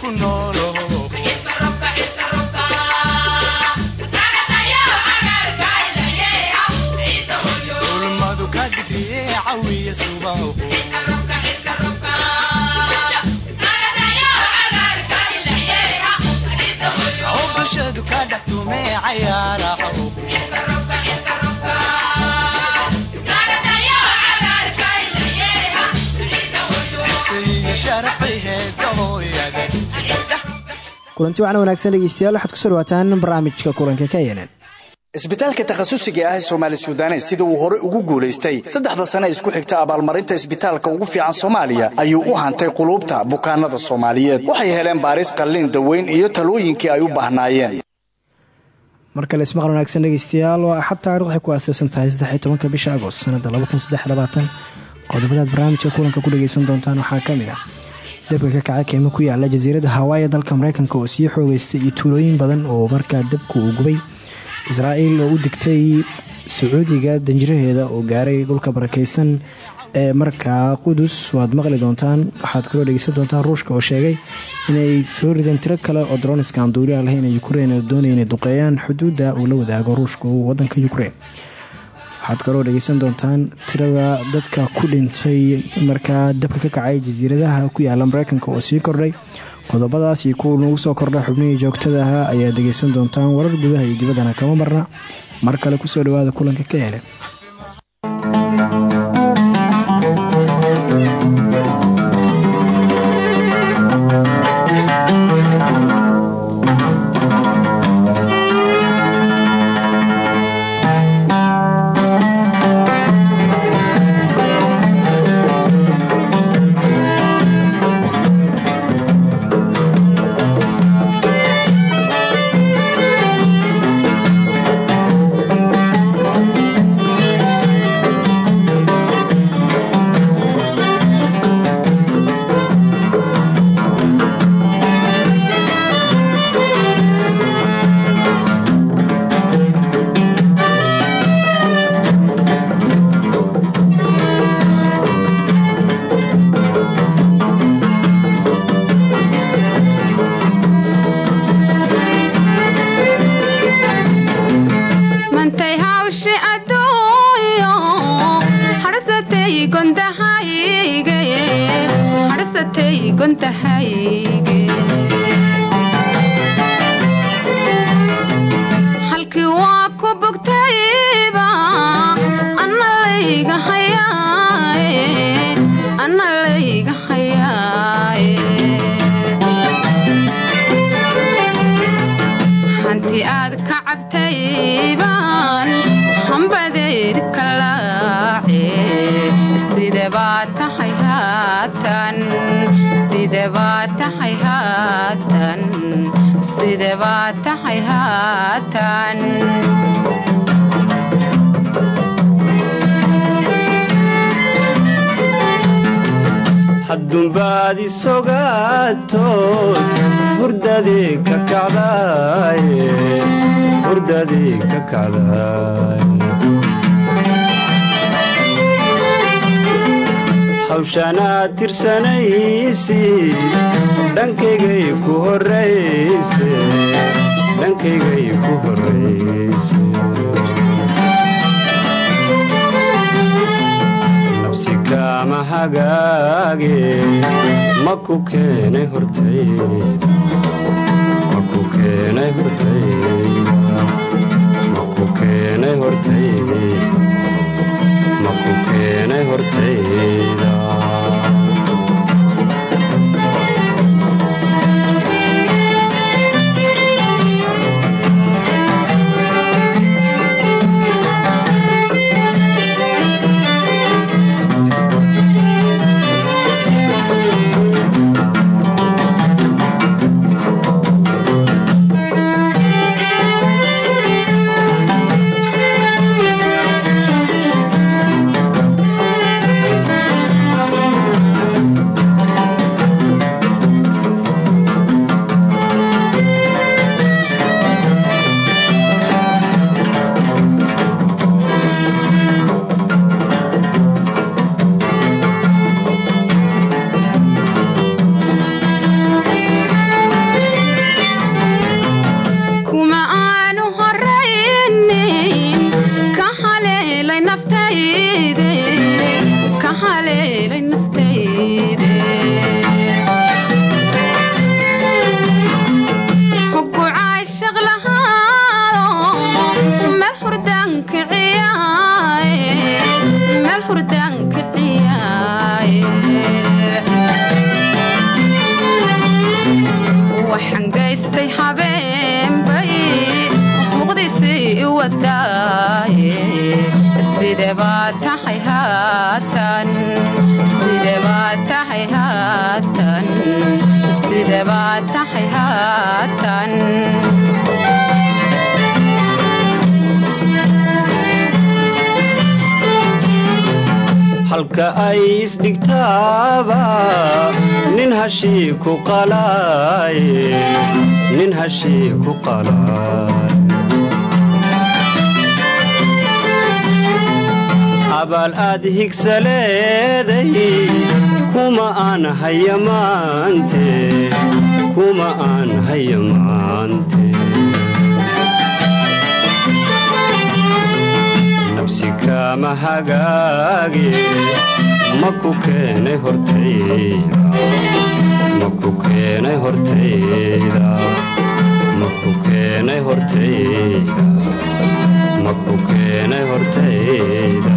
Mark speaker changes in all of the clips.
Speaker 1: ku noolo
Speaker 2: kulanti waxaana wanaagsan dhegeystayaal waxaad ku soo dhawaataan barnaamijka kulanka ka yenan
Speaker 3: isbitaalka takhasusiga ah ee soomaali suudanes sida uu hore ugu guulaystay saddexda sane isku xigta abaalmarinta isbitaalka ugu fiican soomaaliya ayuu u hantay quluubta bukaanada soomaaliyeed. Waxay heleen baaris qallin daweyn iyo talooyinkii ay u baahnaayeen.
Speaker 2: Mar kale ismaqal wanaagsan dhegeystayaal waa axad taarikh waxay ku aaseysan tahay saddexiy tobanka bisha agost qodobadaad barnaamijka kulanka ku dhegeysan doontaan waxaa ka mid ah dabka ka kaca keymo ku yaalla jasiiradda hawaayi dalka mareykanka oo sii xoogeystay iyo tuulooyin badan oo markaa dabku uu gubay. Israa'iil oo u digtay sacuudiga danjiraheeda oo gaaray dhulka barakeysan ee markaa qudus waad maqli doontaan waxaad kaloo dhegeysan doontaan ruushka oo sheegay inay soo rideen tiro kale oo droniska aan duuliya lahayn ee oo doonaya inay duqeeyaan xuduudda uu la wadaago ruushka wadanka ukrein waxaad kaloo dhegeysan doontaan tirada dadka ku dhintay markaa dabka ka kacay jasiiradaha ku yaalla mareykanka oo sii kordhay. Qodobadaas iyo kuwa nagu soo kordha xubnihii joogtada ahaa ayaad dhegeysan doontaan warar gudaha iyo dibaddana kama marna. Mar kale ku soo dhawaada kulanka ka yeelen
Speaker 4: hurdadii ka tirsanaysid dhankaygay ku horrayse dhankaygay ku horrayse nabsi hagaage ma ku keenay hortayda keenay hortayda halka ay isdhigtaaba nin hashii ku qalaaye nin hashii ku qalaaye abaal aad higsaleeday kuma aan haya maante kuma aan haya maante kaama hagaage ma ku keenay hortayda ma ku keenay hortayda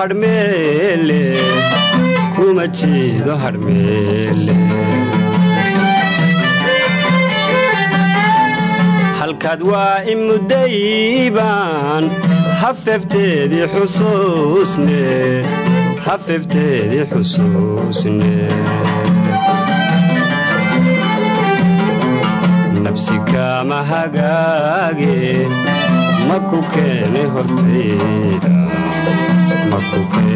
Speaker 4: hadhmeele kuma jiido hadhmeele halkaad waa i muddaybaan hafefteedii xusuusne hafefteedii xusuusne nabsi kaama hagaage ma ku keenay hortayda ma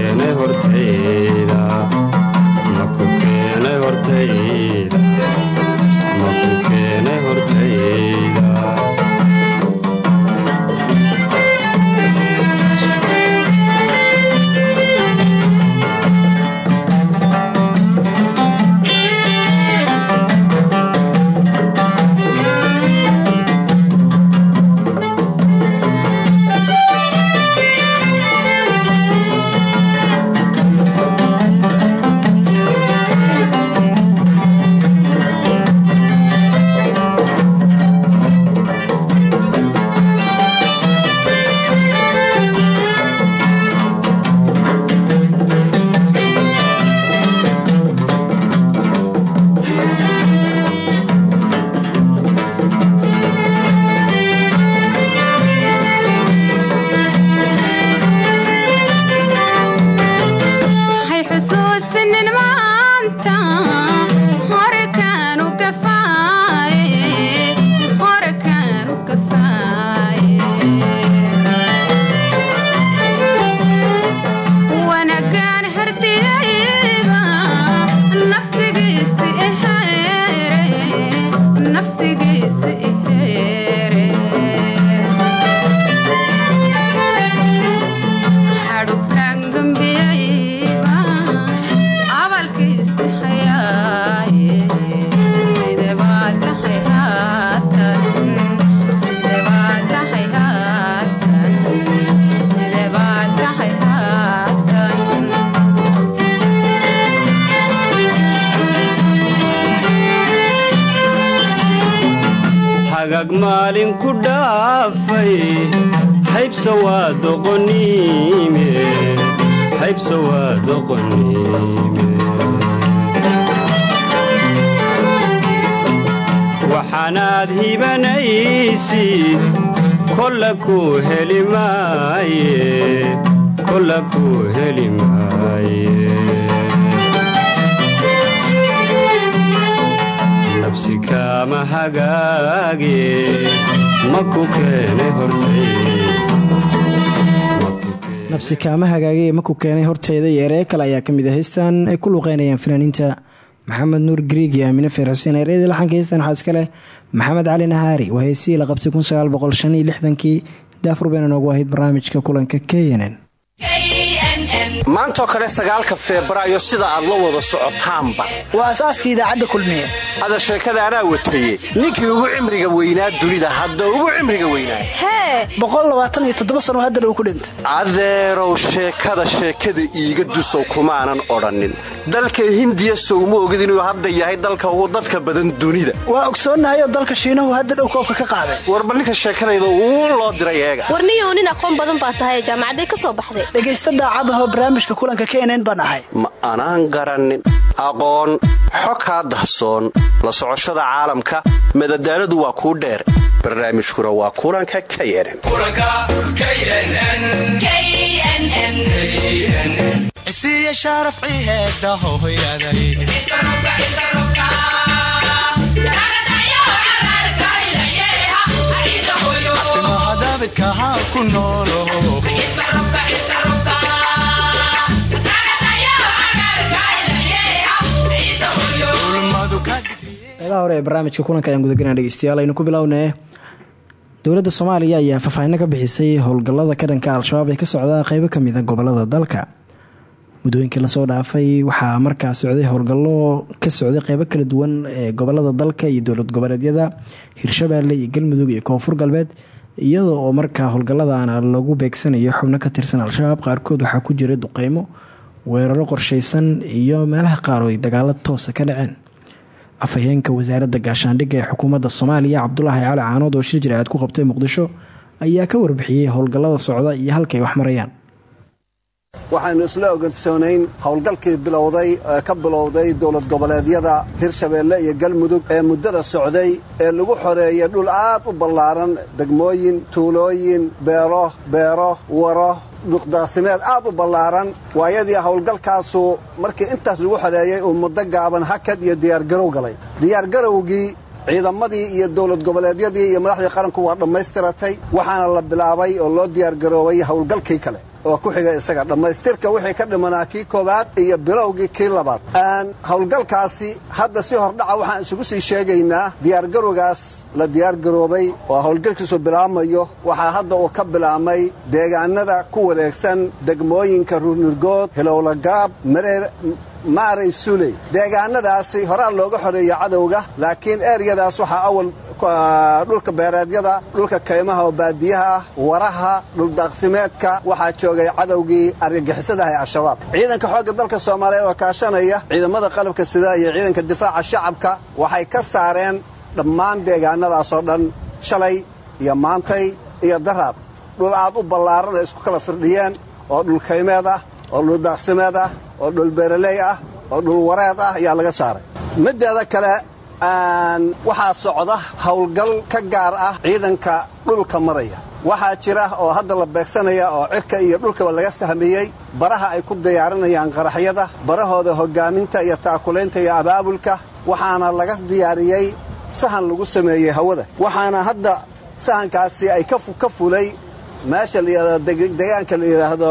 Speaker 4: maalin ku dhaafay haybsa waa doqoniime haybsa waa doqoniime. Waxaanaad hibanaysid kolla kuu heli maaye kolla kuu heli maaye kaama hagaage ma ku keenay
Speaker 2: nabsi kaama hagaagay ma ku keenay horteeda iyo kale ayaa ka mid a heystan ay ku luqeynayaan fanaaniinta maxamed nuur griig iyo aamine feer xuseen ereedii laxanka heystan waxaa iska leh maxamed cali nahaari waa heysihii la qabtay kii daafur bayna noogu ahayd barnaamijka kulanka knn
Speaker 5: maantoo kale sagaalka febraayo sida aad la wada socotaanba.
Speaker 6: Waa asaaskii idaacadda kulmiye.
Speaker 5: Hada sheekada anaa wataye ninkii ugu cimriga weynaa dunida hadda ugu cimriga weynaa.
Speaker 6: Hee! Sano haddana uu ku dhintay.
Speaker 5: Adeerow sheekada sheekada iiga dusow kumaanan odhannin. Dalka hindiya sowma ogid inuu hadda yahay dalka ugu dadka badan dunida.
Speaker 6: Waa ogsoonnahayoo dalka shiinahu hadda dhow koobka ka qaaday.
Speaker 5: Warba ninka sheekadayda uu loo diray eega.
Speaker 7: Warniyow nin aqoon badan baa tahay jaamacaday ka soo baxday.
Speaker 6: Dhegaysta daacadahoo barnaamijka kulanka knn baan ahay
Speaker 5: ma anaan garannin aqoon xog kaa dahsoon la socoshada caalamka madadaaladu waa kuu dheer barnaamijkuna waa kulanka knn
Speaker 1: isiiya
Speaker 2: qeybaha hore ee barnaamijka kulanka ayaan gudagelana dhegeystayaal aynu ku bilownee dowladda soomaaliya ayaa faahfaahinno ka bixisay howlgallada ka dhanka al-shabaab ee ka socda qeybo ka mid a gobollada dalka. Muddooyinkii la soo dhaafay waxaa markaa socday howlgallo ka socday qeybo kala duwan ee gobollada dalka iyo dowlad goboleedyada hirshabeelle iyo galmudug iyo koonfur galbeed iyada oo markaa howlgalladaana lagu beegsanayo xubno ka tirsan al-shabaab qaarkood waxaa ku jira duqeymo weeraro qorsheysan iyo meelaha qaar oo ay toosa ka dhaceen afhayeenka wasaaradda gaashaandhigga ee xukuumadda soomaaliya cabdulaahi cali caanood oo shir jiraacad ku qabtay muqdisho ayaa ka warbixiyey howlgallada socda iyo halkay wax marayaan
Speaker 8: waxaynu isla ogolsoonayn howlgalkii bilowday ee ka bilowday dowlad goboleedyada hirshabeelle iyo galmudug ee muddada socday ee lagu xoreeyay dhul aad u ballaaran degmooyin tuulooyin beero beero waro duqdaasimeed aad u ballaaran. Waayadii howlgalkaasu markii intaas lagu xoreeyey uu muddo gaaban hakad iyo diyaargarow galay. Diyaargarowgii ciidamadii iyo dowlad goboleedyadii iyo madaxdii qaranku waa dhammaystiratay waxaana la bilaabay oo loo diyaargaroobay howlgalkii kale oo ku xiga isaga. Dhammaystirka wixii ka dhimanaa kii koowaad iyo bilowgii kii labaad. Howlgalkaasi hadda si hordhaca waxaan isugu sii sheegaynaa diyaargarowgaas la diyaargaroobay oo howlgalkiisu bilaabmayo waxaa hadda uu ka bilaabmay deegaanada ku wareegsan degmooyinka ruurnurgood hilowlagaab mareer maaray suley deegaanadaasi horaa looga xoreeyo cadowga laakiin eryadaas waxaa awal dhulka beereedyada dhulka kaymaha oo baadiyaha ah waraha dhuldaaqsimeedka waxaa joogay cadowgii argagixisadaha ee al-shabaab. Ciidanka xoogga dalka soomaaliyeed oo kaashanaya ciidamada qalabka sida iyo ciidanka difaaca shacabka waxay ka saareen dhammaan deegaanadaasoo dhan shalay iyo maantay iyo daraad. Dhul aad u ballaaran ay isku kala firdhiyeen oo dhulkaymeed ah oo dhuldaaqsimeed ah oo dhul beeraley ah oo dhul wareed ah ayaa laga saaray. Mideeda kale waxaa socda howlgal ka gaar ah ciidanka dhulka maraya. Waxaa jira oo hadda la beegsanaya oo cirka iyo dhulkaba laga sahmiyey baraha ay ku diyaarinayaan qaraxyada barahooda hoggaaminta iyo taakulaynta iyo abaabulka waxaana laga diyaariyey sahan lagu sameeyey hawada. Waxaana hadda sahankaasi ay ka fulay meesha deegaanka la yidhaahdo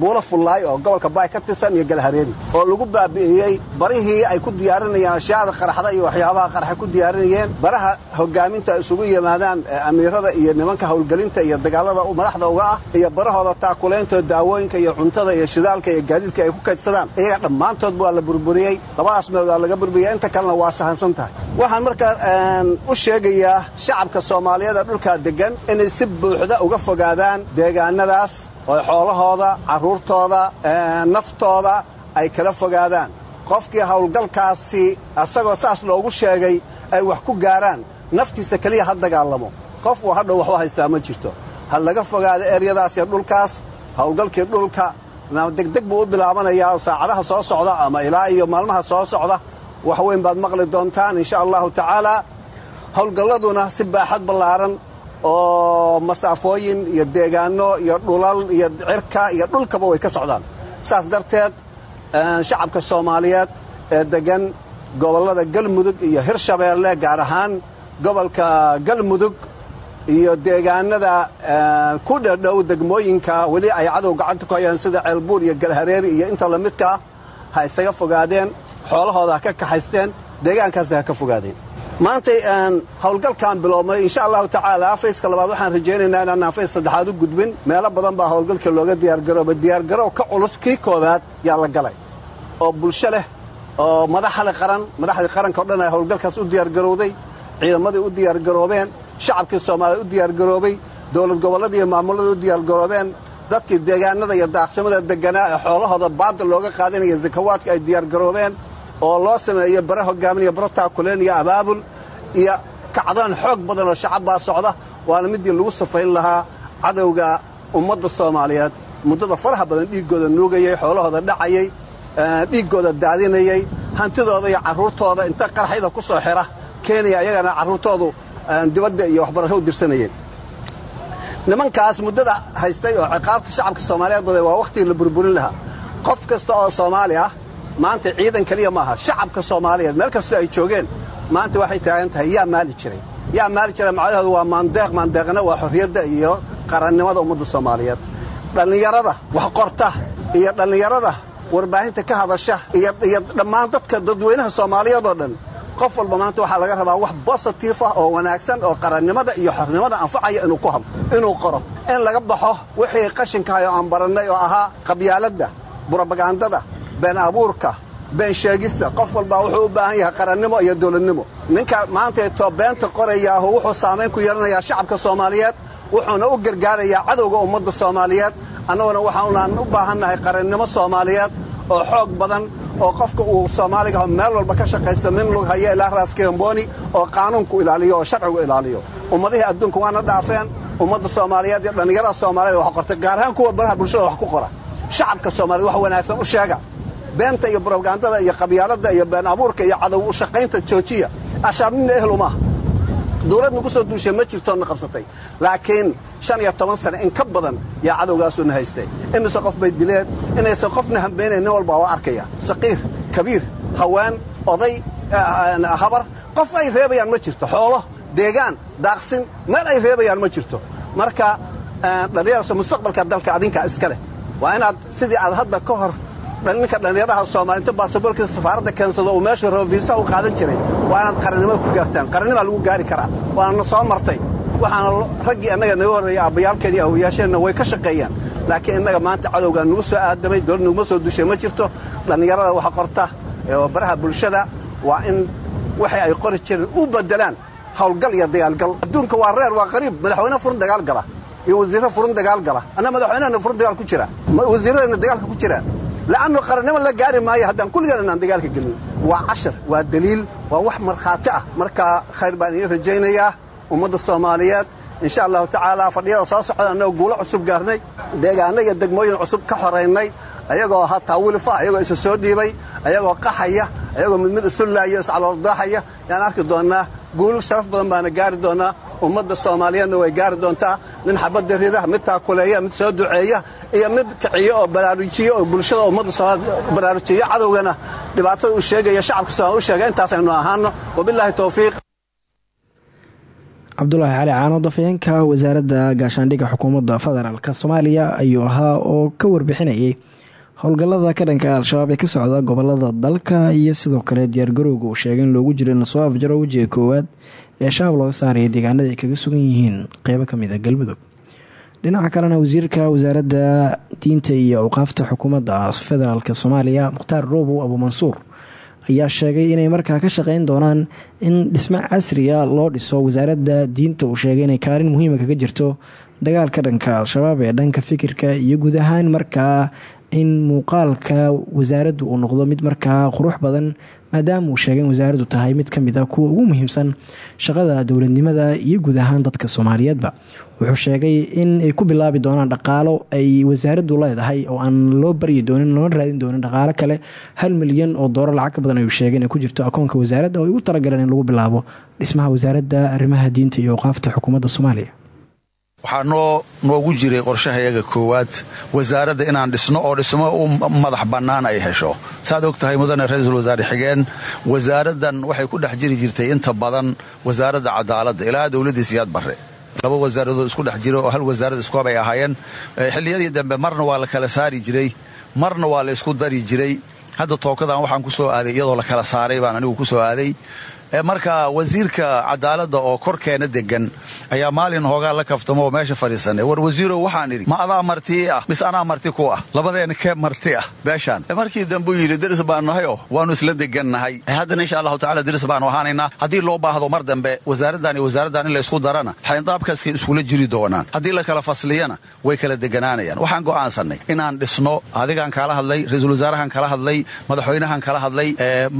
Speaker 8: buulo fullaay oo gobolka baay ka tirsan iyo galhareeri oo lagu baabi'iyey barihii ay ku diyaarinayaan ashyaada qaraxda iyo waxyaabaha qaraxa ku diyaarinayeen baraha hogaaminta isugu yimaadaan amiirada iyo nimanka howlgelinta iyo dagaalada madaxda uga ah iyo barahooda taakulaynto daawooyinka iyo cuntada iyo shidaalka iyo gaadiidka ay ku kaydsadaan. Iyaga dhammaantoodba waa la burburiyey labadaas meelood waa laga burburiyey inta kalena waa sahansan tahay. Waxaan markaa u sheegayaa shacabka soomaaliyeed ee dhulkaa deggan inay si buuxda uga fogaadaan deegaanadaas oo xoolahooda carruurtooda naftooda ay kala fogaadaan. Qofkii howlgalkaasi asagoo saas loogu sheegay ay wax ku gaaraan naftiisa keliya ha dagaalamo. Qof uu hadhow waxu haystaa ma jirto. Ha laga fogaado eryadaas iyo dhulkaas howlgalkii dhulka degdeg buu u bilaabanayaa saacadaha soo socda ama ilaa iyo maalmaha soo socda. Wax weyn baad maqli doontaan insha allahu tacaalaa howlgalladuna si baaxad ballaaran oo masaafooyin iyo deegaanno iyo dhulal iyo cirka iyo dhulkaba way ka socdaan. Saas darteed shacabka soomaaliyeed ee deggan gobollada galmudug iyo hirshabeelle gaar ahaan gobolka galmudug iyo deegaanada ku dhadhow degmooyinka weli ay cadow gacanta ku hayaan sida ceelbuur iyo galhareeri iyo inta la midkaa ha isaga fogaadeen xoolahooda ha ka kaxaysteen deegaankaasna ha ka fogaadeen maantay howlgalkan biloobmay insha allahu tacaala fayska labaad waxaan rajaynaynaa inaanaan fays saddexaad u gudbin. Meelo badan baa howlgalka looga diyaargarooba diyaargarow ka culus kii koowaad yaa la galay. Oo bulsho leh oo madaxda qaran madaxdii qaranka o dhan ay howlgalkaas u diyaargarowday ciidamadii u diyaargaroobeen shacabkii soomaaliya u diyaargaroobay dowlad gobolladii iyo maamulladii u diyaargaroobeen dadkii deegaanada iyo daaqsimada degganaa ee xoolahooda baadda looga qaadinaya zakawaadka ay diyaargaroobeen oo loo sameeyo bare hogaamin iyo bare iyo abaabul iyo kacdoon xoog badan oo shacab baa socda waana midii lagu safayn lahaa cadowga ummadda soomaaliyeed. Muddada faraha badan dhiiggooda nuugayey xoolahooda dhacayey dhiiggooda daadinayey hantidooda iyo carruurtooda inta qarxayda ku soo xidha keenaya ayagana carruurtoodu dibadda iyo waxbarasho u dirsanayeen. Nimankaas muddada haystay oo ciqaabta shacabka soomaaliyeed baday waa wakhtigii la burburin lahaa. Qof kasta oo soomaali ah maanta ciidan keliya maaha. Shacabka soomaaliyeed meel kastoo ay joogeen maanta waxay taagan tahay yaa maali jiray. Yaa maali jiray. Macnaheedu waa maandeeq maandeeqna waa xorriyadda iyo qarannimada ummadda soomaaliyeed. Dhallinyarada wax qorta iyo dhallinyarada warbaahinta ka hadasha iyo dhammaan dadka dadweynaha soomaaliyeed oo dhan qof walba maanta waxaa laga rabaa wax bositif ah oo wanaagsan oo qarannimada iyo xornimada anfacaya inuu ku hadlo inuu qoro. In laga baxo wixii qashinkahay oo aan barannay oo ahaa qabyaaladda brobagandada been abuurka been sheegista qof walbaa wuxuu u baahan yahay qarannimo iyo dowladnimo ninka maantaetoo beenta qorayaahu wuxuu saamayn ku yeelanayaa shacabka soomaaliyeed wuxuuna u gargaarayaa cadowga ummadda soomaaliyeed annaguna waxaanaan u baahannahay qarannimo soomaaliyeed oo xoog badan oo qofka uu soomaaliga meel walba ka shaqaysta min lug haya ilaa raaskamboni oo qaanuunku ilaaliyo oo sharcigu ilaaliyo. Ummadihii adduunka waana dhaafeen ummadda soomaaliyeed iyo dhallinyarada soomaaliyeed wax qortay gaar ahaan kuwa baraha bulshada wax ku qora. Shacabka soomaaliyed wax wanaagsan u sheega beenta iyo brobagandada iyo qabyaaladda iyo been abuurka iyo cadow shaqaynta joojiya ashaabnina ehlu maaha dawlad nagu ma jirtoona qabsatay. Laakiin shan iyo toban sane in ka badan yaa cadowgaasuuna haystay. Imise qof bay dileen? Inaysan qofna hambeynayn nin walba waa arkaya. Saqiir kabiir haween oday habar. Qof ay reebayaan ma jirto. Xoolo deegaan daaqsin meel ay reebayaan ma jirto. Marka dhallinyarasa mustaqbalka dalka adinkaa iska leh. Waa inaad sidii aad hadda ka hor ninka dhallinyaraha soomaali inta baasaboorkiisa safaaradda keensado uu meeshu rabo viisa u qaadan jiray. Waa inaad qarannimada ku gaartaan. Qarannimaa lagu gaari karaa. Waana soo martay. Waxaana raggii annaga naga horreeyey aabbayaalkeen iyo awoyaasheenna way ka shaqeeyaan. Laakiin innaga maanta cadowgaa nagu soo aadamay dowlad naguma soo dushay ma jirto. Dhallinyarada wax qorta baraha bulshada waa in waxay ay qori jireen u beddelaan hawlgal iyo dagaalgal. Adduunka waa reer waa qariib. Madaxweyne furin dagaal gala. Iyo wasiirro furin dagaal gala. Anna madaxweynehana furin dagaal ku jira. Wasiirradana dagaalka ku jiraan la'annu qarannimo la gaari maayo haddaan kulligeen inaan dagaalka gelin waa cashar waa daliil waa wax markhaati ah markaa khayr baan idiin rajaynayaa ummadda soomaaliyeed insha allahu tacaala fadhiyada soo socda annagoo guulo cusub gaarnay deegaanno iyo degmooyin cusub ka xoraynay ayagoo hataa wilifa ayagoo isa soo dhiibay ayagoo qaxaya ayagoo mid mid isu laayo iscaloordaaxaya yaan arki doonnaa guul sharaf badan baana gaari doonnaa ummadda soomaaliyeedna way gaari doontaa nin xabadda rida mid taakuleeya mid soo duceeya iyo mid kiciyo oo baraarujiyo oo bulshada ummadda soomaaliya baraarujiyo cadowgana dhibaatada uu sheegaya shacabka soomaaliya u sheega intaasaynu ahaano. Wabilaahi towfiiq
Speaker 2: cabdulaahi cali caano dafayeenka wasaaradda gaashaandhigga xukuumadda federaalk soomaaliya ayuu ahaa oo ka warbixinayay howlgallada ka dhanka al-shabaab ee ka socda gobollada dalka iyo sidoo kale diyaargarowga uu sheegay in loogu jiro in la soo afjaro wejiga koowaad ee shabaab looga saaraya deegaanada ay kaga sugan yihiin qeybo ka mid a galmudug. Dhinaca kalena wasiirka wasaaradda diinta iyo awqaafta xukuumadda federaalk soomaaliya mukhtaar roobow abuumansuur ayaa sheegay inay markaa ka shaqeyn doonaan in dhismo casriya loo dhiso wasaaradda diinta uu sheegay inay kaalin muhiima kaga jirto dagaalka dhanka al-shabaab ee dhanka fikirka iyo guud ahaan markaa in muuqaalka wasaaraddu uu noqdo mid markaa qurux badan maadaama uu sheegay in wasaaraddu tahay mid ka mid a kuwa ugu muhiimsan shaqada dowladnimada iyo guud ahaan dadka soomaaliyeedba. Wuxuu sheegay in ay ku bilaabi doonaan dhaqaalo ay wasaaraddu leedahay oo aan loo baryi doonin loona raadin doonin dhaqaalo kale. Hal milyan oo doolar lacag ka badan ayuu sheegay inay ku jirto akoonka wasaaradda oo ay ugu talagaleen in lagu bilaabo dhismaha wasaaradda arrimaha diinta iyo awqaafta xukuumadda soomaaliya
Speaker 9: waxaa noo noogu jiray qorshahayaga koowaad wasaaradda inaan dhisno oo dhismo u madax bannaan ay hesho. Saaad og tahay mudane ra'iisul wasaare xigeen wasaaraddan waxay ku dhex jiri jirtay inta badan wasaaradda cadaaladda ilaa dowladdii siyaad barre. Laba wasaaradood isku dhex jira oo hal wasaarad ay ahaayeen. Xilliyadii dambe marna waa la kala saari jiray marna waa la isku dari jiray. Hadda tookadan waxaan ku soo aaday iyadoo la kala saaray baan anigu ku soo aaday. Marka wasiirka cadaaladda oo korkeena degan ayaa maalin hoogaa la kaftamo oo meesha fadhiisanay. War wasiirow waxaan idhi ma adaa martii ah mis anaa marti ku ah. Labadeena kee marti ah beeshaan. Markii dambuu yidhi deris baanu nahay oo waannu isla degannahay. Haddana insha allahu tacala deris baanu ahaanaynaa haddii loo baahdo mar dambe wasaaraddan iyo wasaaraddan in la isku darana xayndaabkaskay iskula jiri doonaan. Haddii la kala fasliyana way kala deganaanayaan. Waxaan go'aansannay inaan dhisno adigaan kala hadlay ra'iisul wasaarahan kala hadlay madaxweynahan kala hadlay.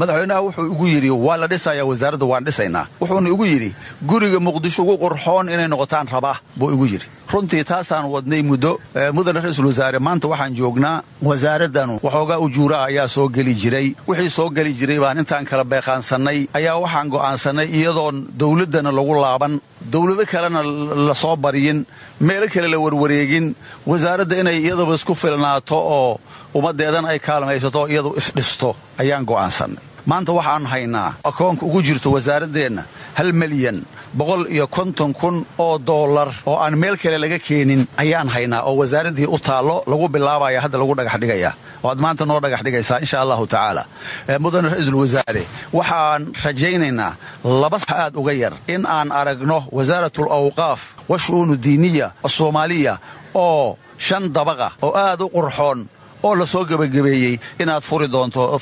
Speaker 9: Madaxweynaha wuxuu igu yidhi waa la dhisaya wasaaradda waan dhisaynaa. Wuxuuna igu yidhi guriga muqdisho ugu qurxoon inay noqotaan rabaa buu igu yidhi. Runtii taasaan wadnay muddo mudane ra'iisul wasaare maanta waxaan joognaa wasaaraddanu waxoogaa ujuura ayaa soo geli jiray. Wixii soo geli jiray baan intaan kala beeqaansannay ayaa waxaan go'aansannay iyadoon dowladdana lagu laaban. Dowlado kalena la soo baryin meelo kale la warwareegin. Wasaaradda inay iyadaba isku filnaato oo ummaddeedana ay kaalmaysato oo iyadu isdhisto ayaan go'aansannay maanta waxaan haynaa akoonka ugu jirto wasaaraddeenna hal milyan boqol iyo konton kun oo doolar oo aan meel kale laga keenin ayaan haynaa oo wasaaraddii u taallo lagu bilaabaya hadda lagu dhagax dhigaya. Oo aad maanta noo dhagax dhigaysaa insha allahu tacaala. Mudane ra'iisul wasaare waxaan rajaynaynaa laba sax aad uga yar in aan aragno wasaaratul awqaaf wa shu'uunu diiniya asoomaaliya oo shan dabaqa oo aad u qurxoon oo la soo gebagabeeyey inaad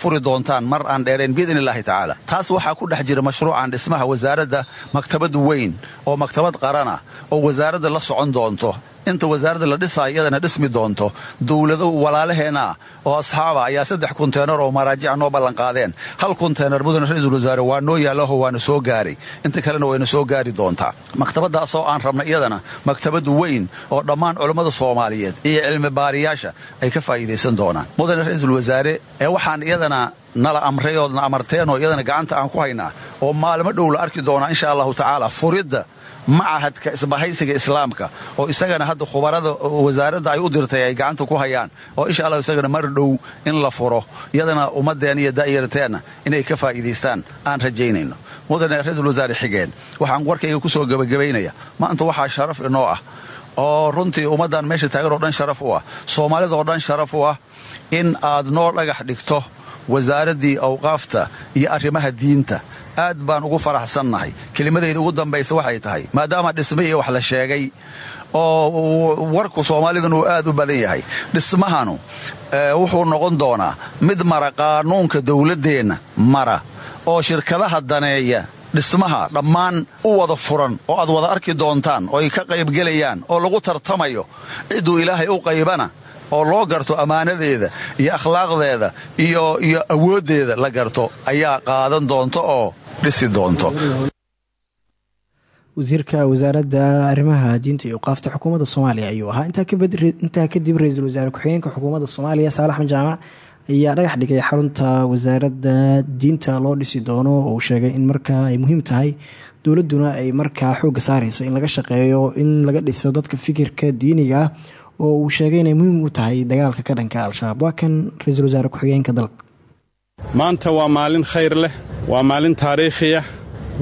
Speaker 9: furi doontaan mar aan dheerayn biidn illaahi tacaala. Taas waxaa ku dhex jira mashruucan dhismaha wasaaradda maktabad weyn oo maktabad qarana oo wasaaradda la socon doonto inta wasaaradda la dhisaayo iyadana dhismi doonto. Dowlado walaalaheenna oo asxaaba ayaa saddex kunteenar oo maraajica noo ballanqaadeen hal kunteenar mudane ra'iisul wasaare waa noo yaallaho waana soo gaaray. Inta kalena wayna soo gaari doontaa. Maktabaddaasoo aan rabna iyadana maktabad weyn oo dhammaan culammada soomaaliyeed iyo cilmi baariyaasha ay ka faa'iidaysan doonaan. Mudane ra'iisul wasaare ee waxaan iyadana nala amray oodna amarteenoo iyadana gacanta aan ku haynaa oo maalmo dhow la arki doonaa insha allahu tacaala furidda macahadka isbahaysiga islaamka oo isagana hadda khubarada wasaaradda ay u dirtay ay gacanta ku hayaan oo insha allah isagana mar dhow in la furo iyadana ummadeen iyo da'yarteenna inay ka faa'iidaystaan aan rajaynayno. Mudane ra'iisul wasaare xigeen waxaan warkayga ku soo gebagabaynaya maanta waxaa sharaf inoo ah oo runtii ummaddan meesha taagan oo dhan sharaf u ah soomaalida oo dhan sharaf u ah in aad noo dhagax dhigto wasaaraddii awqaafta iyo arrimaha diinta aad baan ugu faraxsannahay. Kelimadayda ugu dambaysa waxay tahay maadaama dhisme wax la sheegay oo warku soomaalidan uu aad u badan yahay. Dhismahanu wuxuu noqon doonaa mid mara qaanuunka dowladdeenna mara oo shirkadaha daneeya. Dhismaha dhammaan u wada furan oo aad wada arki doontaan oo ay ka qaybgelayaan oo lagu tartamayo cidduu ilaahay u qaybana oo loo garto ammaanadeeda iyo akhlaaqdeeda iyo iyo awooddeeda la garto ayaa qaadan doonto oo
Speaker 2: wasiirka wasaaradda arrimaha diinta iyo qaafta xukuumadda soomaaliya ayuu ahaa. Intaa kadib ra'iisul wasaare ku-xigeenka xukuumadda soomaaliya saalax axmed jaamac ayaa dhagax dhigay xarunta wasaaradda diinta loo dhisi doono. Oo uu sheegay in markaa ay muhiim tahay dowladduna ay markaa xoogga saarayso in laga shaqeeyo in laga dhiso dadka fikirka diiniga. Ah oo uu sheegay inay muhiim u tahay dagaalka ka dhanka al-shabaab. Waa kan ra'iisul wasaare ku-xigeenka dalka
Speaker 10: maanta waa maalin khayr leh waa maalin taariikhiya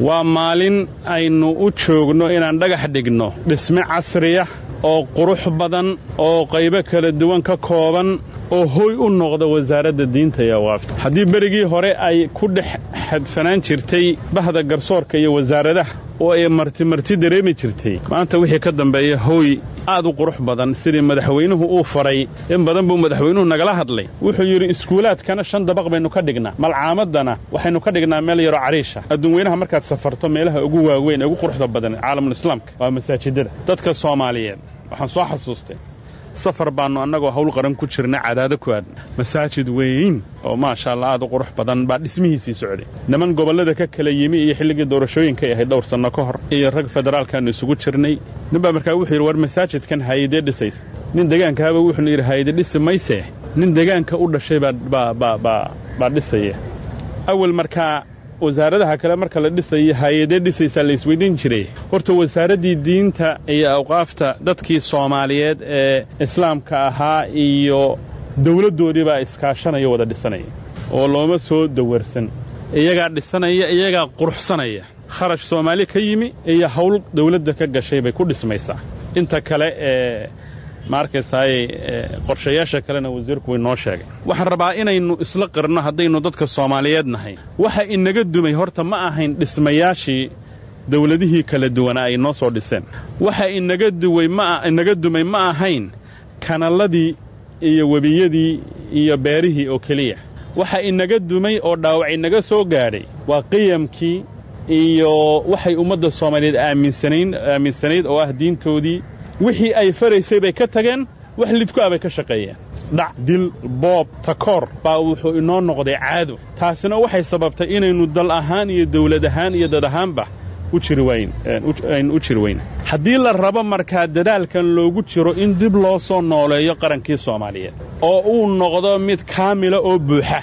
Speaker 10: waa maalin aynu u joogno inaan dhagax dhigno dhisme casriya oo qurux badan oo qaybo kala duwan ka kooban oo hoy u noqda wasaaradda diinta iyo awaafta haddii berigii hore ay ku dhex xadfanaan jirtay bahda garsoorka iyo wasaaradaha oo ay martimarti dareemi jirtay. Maanta wixii ka dambeeya hooy aad u qurux badan sidii madaxweynuhu uu faray. In badan buu madaxweynuhu nagala hadlay. Wuxuu yidhi iskuulaadkana shan dabaq baynu ka dhignaa. Malcaamaddana waxaynu ka dhignaa meel yaroo cariisha. Adduunweynaha markaad safarto meelaha ugu waaweyn ee ugu quruxda badan caalamulislaamka waa masaajidada. Dadka soomaaliyeed waxaan soo xasuustay safar baannu annagoo hawl qaran ku jirna cadaado ku aadna masaajid weyn oo maasha allah aad u qurux badan baa dhismihiisii socday. Niman gobollada ka kala yimi iyo xilligii doorashooyinkay ahayd dhowr sanno ka hor iyo rag federaalkaannu isugu jirnay. Ninbaa markaa wuxuu yidhi war masaajidkan haayadee dhisaysa. Nin degaankaaba wuxuuna yidhi haayade dhisi maysee nin degaanka u dhashay baa dhisaya awal markaa wasaaradaha kale marka la dhisayo haayadee dhisaysaa la isweydiin jiray. Horta wasaaraddii diinta iyo awqaafta dadkii soomaaliyeed ee islaamka ahaa iyo dawladdoodiibaa iskaashanaya wada dhisanaya oo looma soo dawarsan. Iyagaa dhisanaya iyagaa quruxsanaya. Kharash soomaali ka yimi iyo hawl dawladda ka gashay bay ku dhismaysaa. Inta kale ee ma arkaysaay qorshayaasha kalena wasiirku way noo sheegay. Waxaan rabaa inaynu isla qirno haddaynu dadka soomaaliyeed nahay. Waxa inaga dumay horta ma ahayn dhismayaashii dawladihii kala duwanaa ay noo soo dhiseen. Waxa inaga dumay ma ahayn kanalladii iyo webiyadii iyo beerihii oo keliya. Waxa inaga dumay oo dhaawac inaga soo gaadhay waa qiyamkii iyo waxay ummadda soomaaliyeed aaminsanayd oo ah diintoodii wixii ay faraysay bay ka tageen wax lidku ah bay ka shaqeeyeen. Dhac dil boob takoor baa wuxuu inoo noqday caado. Taasina waxay sababtay inaynu dal ahaan iyo dawlad ahaan iyo dad ahaanba aynu u jiri weyn. Haddii la rabo markaa dadaalkan loogu jiro in dib loo soo nooleeyo qarankii soomaaliyeed oo uu noqdo mid kaamila oo buuxa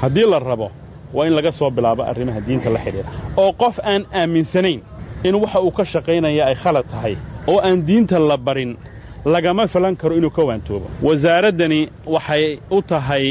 Speaker 10: haddii la rabo waa in laga soo bilaabo arrimaha diinta la xidhiidha. Oo qof aan aaminsanayn in waxa uu ka shaqaynaya ay khalad tahay oo aan diinta la barin lagama filan karo inuu ka waantoobo. Wasaaraddani waxay u tahay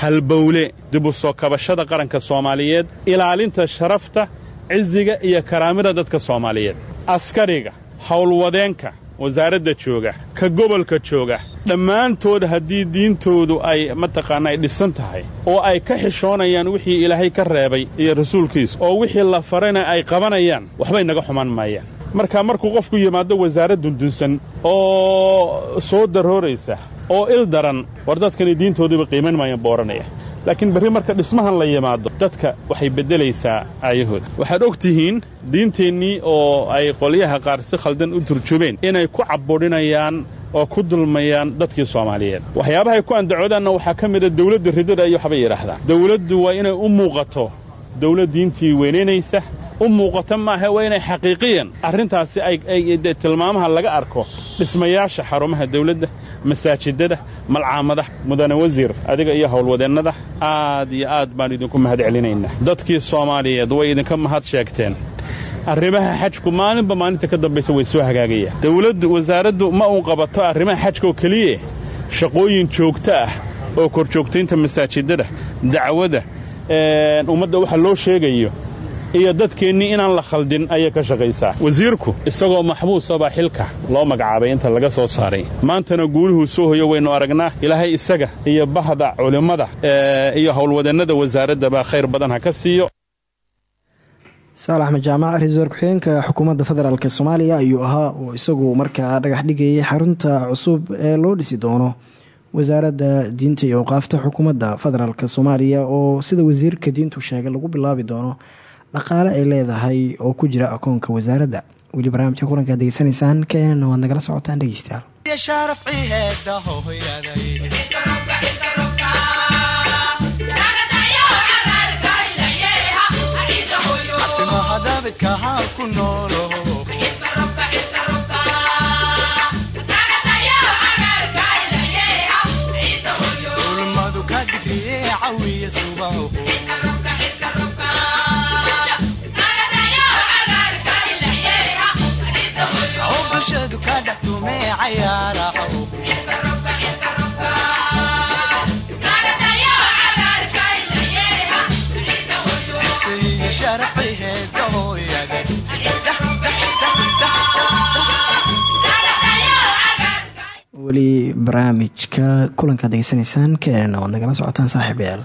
Speaker 10: halbowle dib u soo kabashada qaranka soomaaliyeed ilaalinta sharafta cisiga iyo karaamida dadka soomaaliyeed. Askariga howlwadeenka wasaaradda jooga ka gobolka jooga dhammaantood haddii diintoodu ay mataqaana ay dhisan tahay oo ay ka xishoonayaan wixii ilaahay ka reebay iyo rasuulkiisu oo wixii la farayna ay qabanayaan waxbay naga xumaan maayaan marka markuu qofku yimaado wasaarad dundunsan oo soo darooraysa oo il daran war dadkani diintooduba qiiman maayaan booranaya. Laakiin berri marka dhismahan la yimaado dadka waxay beddelaysaa aayahooda. Waxaad og tihiin diinteennii oo ay qolyaha qaar si khaldan u turjubeen inay ku cabudhinayaan oo ku dulmayaan dadkii soomaaliyeed waxyaabahay ku andacoodaanna waxaa ka mida dawladda ridada iyo waxbay yidhaahdaan. Dawladdu waa inay u muuqato dawlad diintii weynaynaysa u muuqata maaha waa inay xaqiiqiyan arrintaasi tilmaamaha laga arko dhismayaasha xarumaha dawladda masaajidada malcaamada mudane wasiir adiga iyo howlwadeennada aad iyo aad baan idinku mahad celinaynaa dadkii soomaaliyeed way idinka mahad sheegteen. Arrimaha xajku maalinba maalinta ka dambaysa way soo hagaagayaan. Dawladdu wasaaraddu ma uun qabato arrimaha xajka oo keliye shaqooyin joogto ah oo korjoogtaynta masaajidada dacwada ummadda waxa loo sheegayo. Iyo dadkeennii inaan la khaldin ayay ka shaqaysaa. Wasiirku? Isagoo maxbuusa baa xilka loo magacaabay inta laga soo saaray. Maantana guuluhuu soo hoyo waynu aragnaa ilaahay isaga iyo bahda culimmada iyo howlwadeennada wasaaraddaba khayr badan ha ka siiyo.
Speaker 2: Saal axmed jaamac ra'iisul wasaar ku-xigeenka xukuumadda federaalk soomaaliya ayuu ahaa oo isagu markaa dhagax dhigayay xarunta cusub ee loo dhisi doono wasaaradda diinta iyo awqaafta xukuumadda federaalk soomaaliya oo sida wasiirka diintu sheegay lagu bilaabi doono dhaqaale ay leedahay oo ku jira akoonka wasaaradda weli barnaamijka kulanka ad degeysanaysaan keenana waad nagala socotaan weli barnaamijka kulankaad degeysanaysaan keenana waad nagala socotaan saaxiibayaal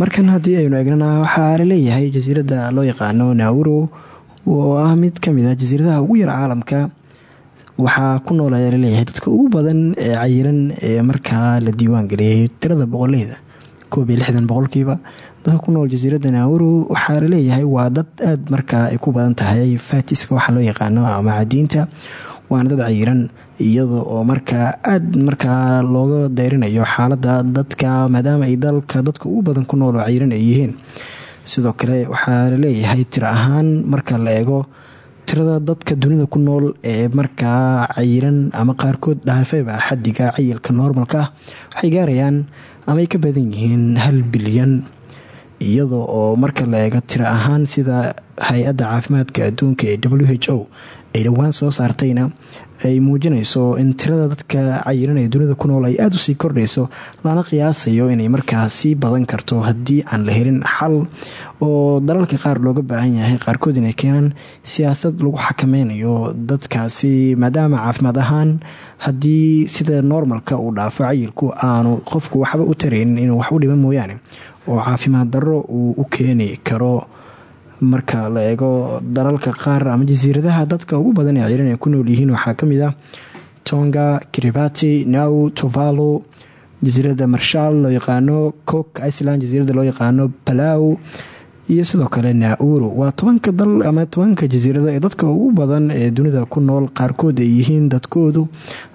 Speaker 2: markan haddii aynu eegnana waxaa la leeyahay jasiiradda loo yaqaano nauro oo ah mid ka mid ah jasiiradaha ugu yar caalamka. Waxaa ku nool ayaa dadka ugu badan ee cayiran ee markaa la diiwaan geliyay tirada boqoleyda koob iyo lixdan boqolkiiba. Dadka ku nool jasiiradda nauru waxaa la leeyahay waa dad aada markaa ay ku badan tahay faatiska waxaa loo yaqaano ama cadiinta waana dad cayiran iyada oo markaa aada markaa looga deyrinayo xaalada dadka maadaama ay dalka dadka ugu badan ku nool oo cayiran ay yihiin. Sidoo kale waxaa la leeyahay tir ahaan marka la eego tirada dadka dunida ku nool ee markaa cayiran ama qaarkood dhaafayba xadiga cayilka normalka ah waxay gaarayaan ama ay ka badan yihiin hal bilyan. Iyada oo marka la eego tiro ahaan sida hay'adda caafimaadka adduunka ee w h ay dhowaan soo saartayna ay muujinayso in tirada dadka cayiran ee dunida ku nool ay aada u sii kordhayso lana qiyaasayo inay markaa sii badan karto haddii aan la helin xal oo dalalka qaar looga baahan yahay. Qaarkood inay keenaan siyaasad lagu xakameynayo dadkaasi maadaama caafimaad ahaan haddii sida normalka uu dhaafo cayilku aanu qofku waxba u taraynin inuu wax u dhiban mooyaane oo caafimaad darro uu u keeni karo marka la eego dalalka qaar ama jasiiradaha dadka ugu badan ee ciiran ay ku nool yihiin waxaa ka mid ah tonga kiribati now tovalo jasiirada marshal loo yaqaano cook iceland jasiirada loo yaqaano balaw iyo sidoo kale nauru waa tobanka dal ama tobanka jasiirado ee dadka ugu badan ee dunida ku nool qaarkood ay yihiin dadkoodu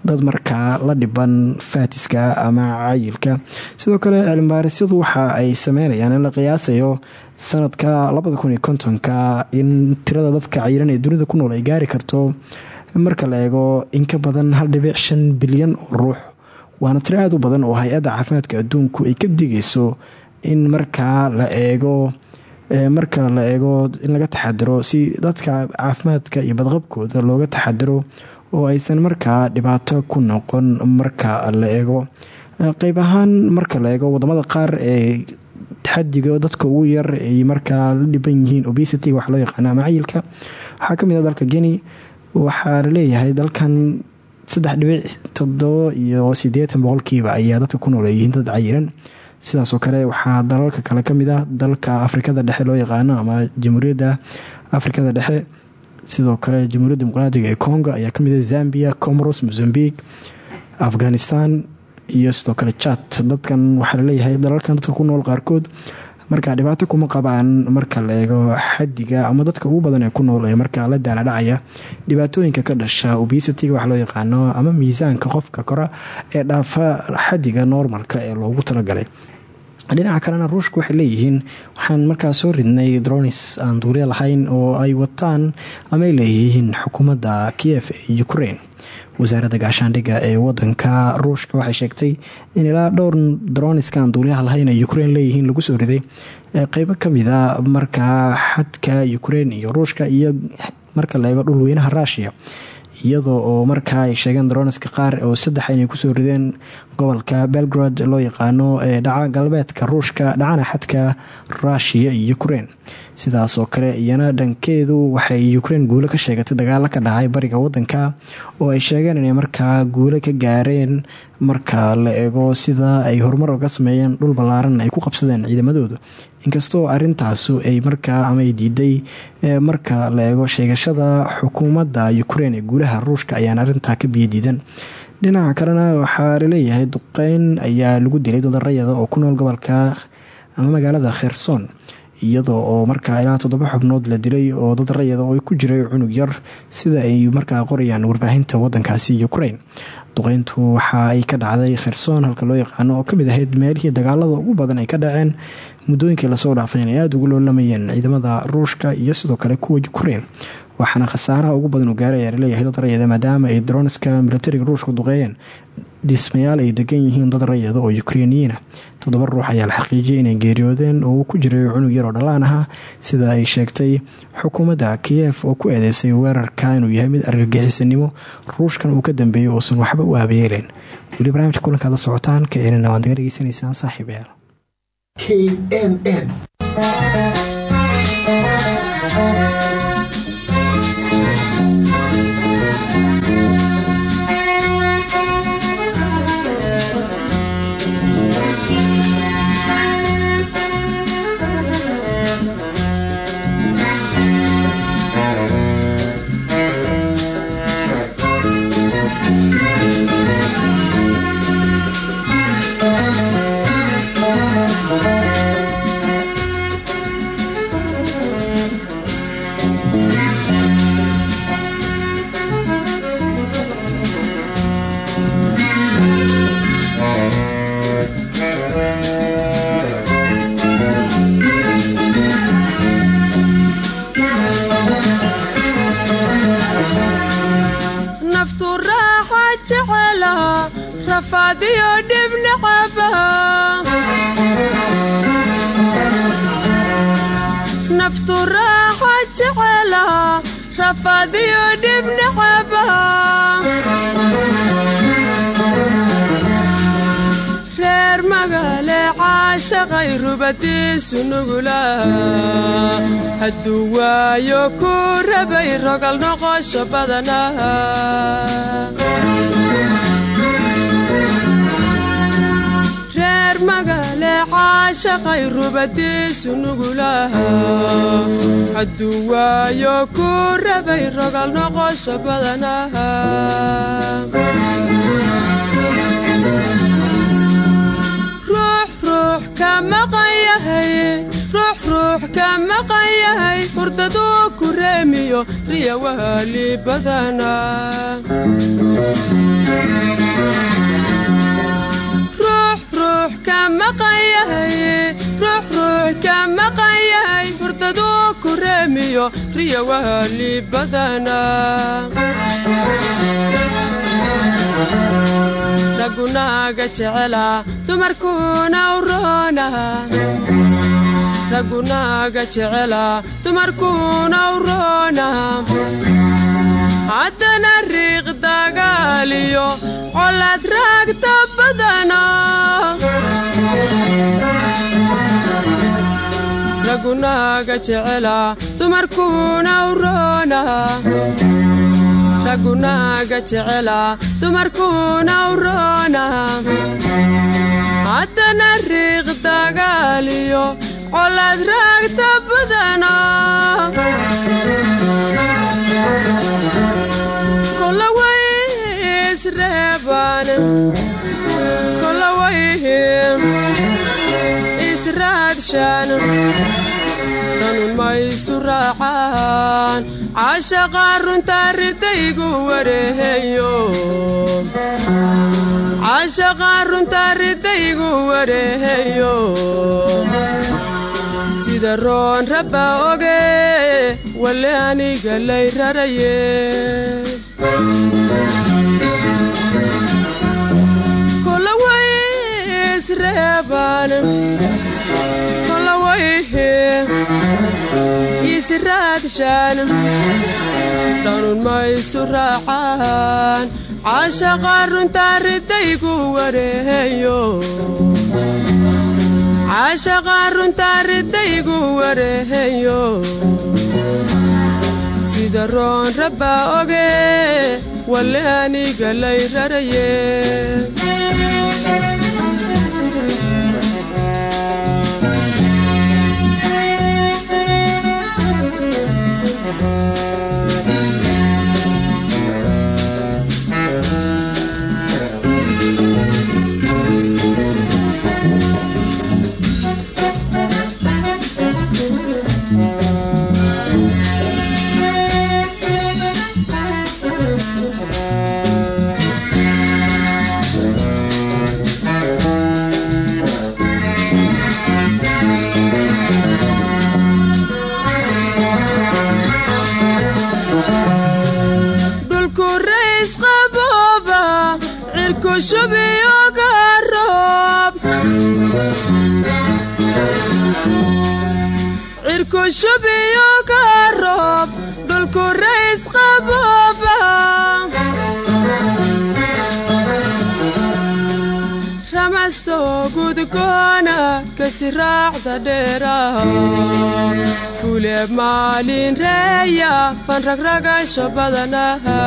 Speaker 2: dad markaa la dhiban faatiska ama cayilka. Sidoo kale cilmibaarisadu waxa ay sameynayaan in la qiyaasayo sanadka labada kun in tirada dadka cayiran ee dunida ku nool ay gaari karto. Marka la eego in ka badan hal dhibic shan bilyan oo ruux waana tiro aada u badan oo hay'adda caafimaadka adduunku ay ka digayso in markaa la eego marka la eego in laga taxadiro si dadka caafimaadka iyo badqabkooda looga taxadiro oo aysan markaa dhibaato ku noqon marka la eego. Qeyb ahaan marka la eego waddamada qaar ee taxadiga dadka ugu yar ay markaa la dhiban yihiin obesity wax loo yaqaano ama cayilka waxaa ka mid ah dalka geni waxaa la leeyahay dalkan saddex dhibic todobo iyo sideetan boqolkiiba ayaa dadka ku nool yihiin dad cayiran sidaasoo kale waxaa dalalka kale ka mid ah dalka afrikada dhexe loo yaqaano ama jamhuuriyadda afrikada dhexe. Sidoo kale jamhuuriyadda dimuqraadiga ee congo ayaa ka mid ah zambia comoros mozambique afghanistan iyo sidoo kale jat dadkan waxaa la leeyahay dalalkan dadka ku nool qaarkood markaa dhibaato kuma qabaan marka la eego xadiga ama dadka ugu badan ee ku nool ee markaa la daaladhacaya dhibaatooyinka ka dhasha obesitiga wax loo yaqaano ama miisaanka qofka kora ee dhaafa xadiga normalka ee loogu talagalay dhinaca kalena ruushka waxay leeyihiin waxaan markaa soo ridnay dronis aan duuliya lahayn oo ay wataan ama ay leeyihiin xukuumadda kiev ee ukraine. Wasaaradda gaashaandhigga ee wadanka ruushka waxay sheegtay in ilaa dhowr droniska aan duuliyaha lahayn ee ukraine leeyihiin lagu soo riday. Qeybo kamida markaa xadka ukraine iyo ruushka iyo marka la eego dhulweynaha rushia iyadoo oo markaa ay sheegeen droniska qaar oo saddex inay ku soo rideen gobolka belgrad loo yaqaano ee dhaca galbeedka ruushka dhacana xadka rushia iyo ukraine. Sidaas oo kale iyana dhankeedu waxay ukraine guulo ka sheegatay dagaalo ka dhacay bariga wadanka oo ay sheegeen inay markaa guulo ka gaareen marka la eego sida ay horumar uga sameeyeen dhul ballaaran ay ku qabsadeen ciidamadooda inkastoo arintaasu ay markaa ama ay diiday marka la eego sheegashada xukuumadda ukraine ee guulaha ruushka ayaan arintaa ka biyadiidan dhinaca kalena waxaa la leeyahay duqeyn ayaa lagu dilay dadarayada oo ku nool gobolka ama magaalada kherson iyadoo oo markaa ilaa toddoba xubnood la dilay oo dad rayada oo ku jiray cunug yar sida ay markaa qorayaan warbaahinta wadankaasi ukraine duqeyntu waxa ay ka dhacday kherson halka loo yaqaano oo ka mid ahayd meelihii dagaalada ugu badan ay ka dhaceen muddooyinkii la soo dhaafay inay aada ugu loolamayeen ciidamada ruushka iyo sidoo kale kuwa ukraine waxaana khasaaraha ugu badan u gaaray ayaa dad rayada maadaama ay dronska milatariga ruushku duqeeyeen. Dhismayaal ay degan yihiin dad rayada oo ukreiniyiina ah. toddoba ruux ayaa la xaqiijiyay inay geeriyoodeen oo ku jiray cunug yaroo dhallaan aha sida ay sheegtay xukuumadda kiyef oo ku eedeysay weerarka inuu yahay mid argagixisanimo ruushkan uu ka dambeeyey uusan waxba u aabayeelin weli barnaamijka kulankaad la socotaan ka elina waad naga dhegeysanaysaan saaxiibayaal
Speaker 11: k naftu raaxa jecela rafaadiyo dhibnacaba reer magaale caashaqay rubadiisu nugula hadduu waayo ku rabay rogal noqosho badanaha reer magaale caashaqay rubadiisu nugulaha hadduu waayo ku rabay rogal noqosho ruux ka maqan yahay hurdaduu ku reemiyo riya badana hurdaduu ku reemiyo riya waali badana. Ragunaaga jecela dumarkuuna u roona haddana riiq dagaaliyo colaad raagta badana ragunaaga jecela dumarkuuna u roona ragunaaga jecela dumarkuuna u roona haddana riiq dagaaliyo colaad raagta badana raacaan caashaqa runtaa ridaygu wareeheyo sida roon rabba oge wale aniga lay raraye. Kolaway isreebaan israadshaan dhanun maysu raacaan caashaqa runtaa ridaygu wareeheyo sida roon rabba oge wale aniga lay raraye cirku shubiyoga roob dhulku rays qabooba ramasto gudgoona kasi raacda dheeraha fule maalin reeya fanragragasho badanaha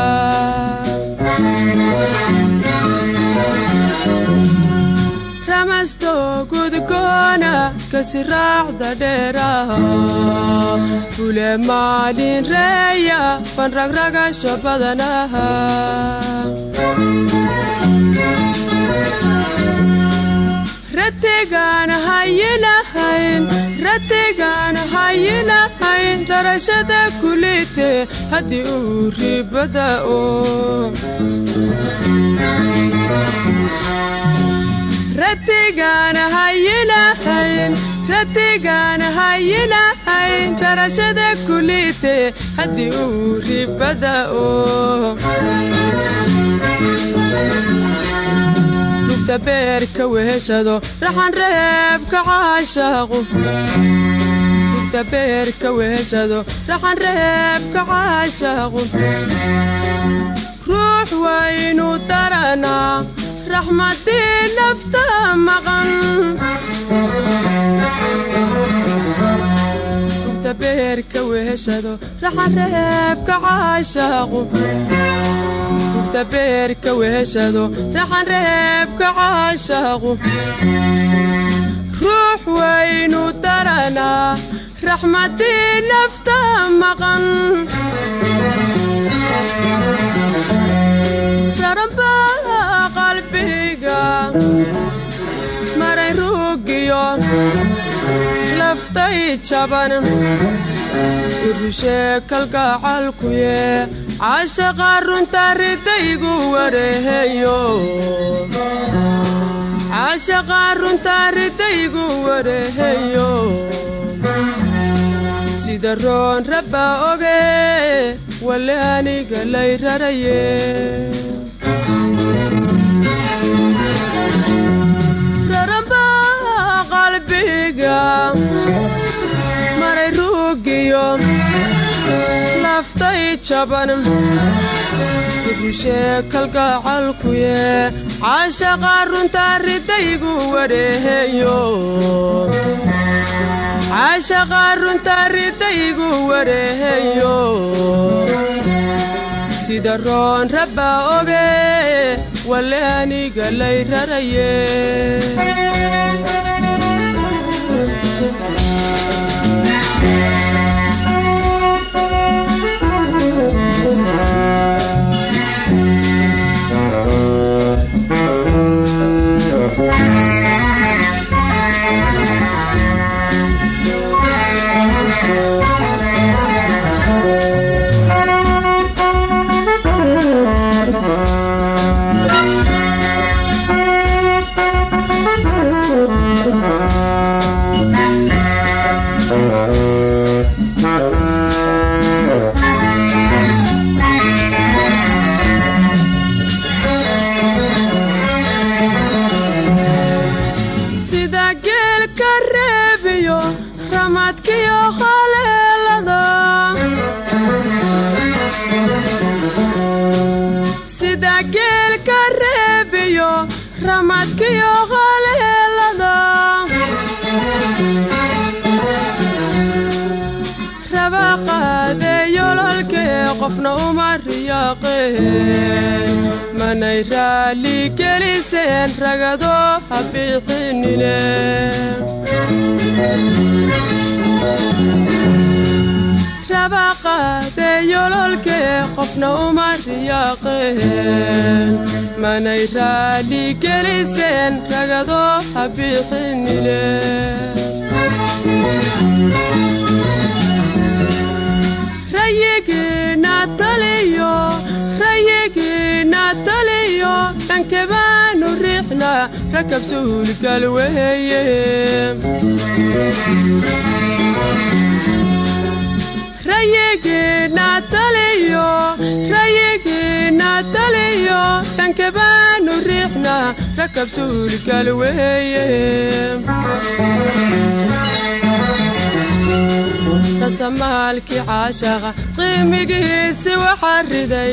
Speaker 11: ramasto gudgoona kasi raacda dheeraha fule maalin reeya fanragragasho badanaha ratigaan hayinahayn ratigaan hayinahayn rarashada kulite haddii uu ribada o rarashada kulite haddii uu ribada rugta beerka weheshado raxan reebka caashaaqu rugta beerka weheshado raxan reebka caashaaqu ruux waynu daranaa raxmadii nafta maqan rugta beerka weheshado raxan reebka caashaaqu rugta beerka weheshado raxan reebka caashaaqu ruux waynu daranaa raxmadii nafta maqan maray ruugiyo laftay jaban irushee kalgacalkuye caashaqa runta ridaygu wareeheyo caashaqa runta ridaygu wareeheyo sida roon rabba oge wale aniga lay raraye qalbiga maray ruugiyo laftay jaban irushee kalgacalkuye caashaqa runta ridaygu wareeheyo caashaqa runta ridaygu wareeheyo sida roon rabba oge. Wale aniga lay raraye sida raali geliseen ragado ha bixinine raba qaade yololkee qofna uma riyaaqeen manay raali geliseen ragado ha bixinine rayigiina taliyo rayigiina taliyo dhankebaanu riixna rakab suulgal weeye rayigiina taliyo rayigiina taliyo dhankebaanu riixna rakab suulgal weeye rasamaalkii caashaqa qiimigiisi waxaa riday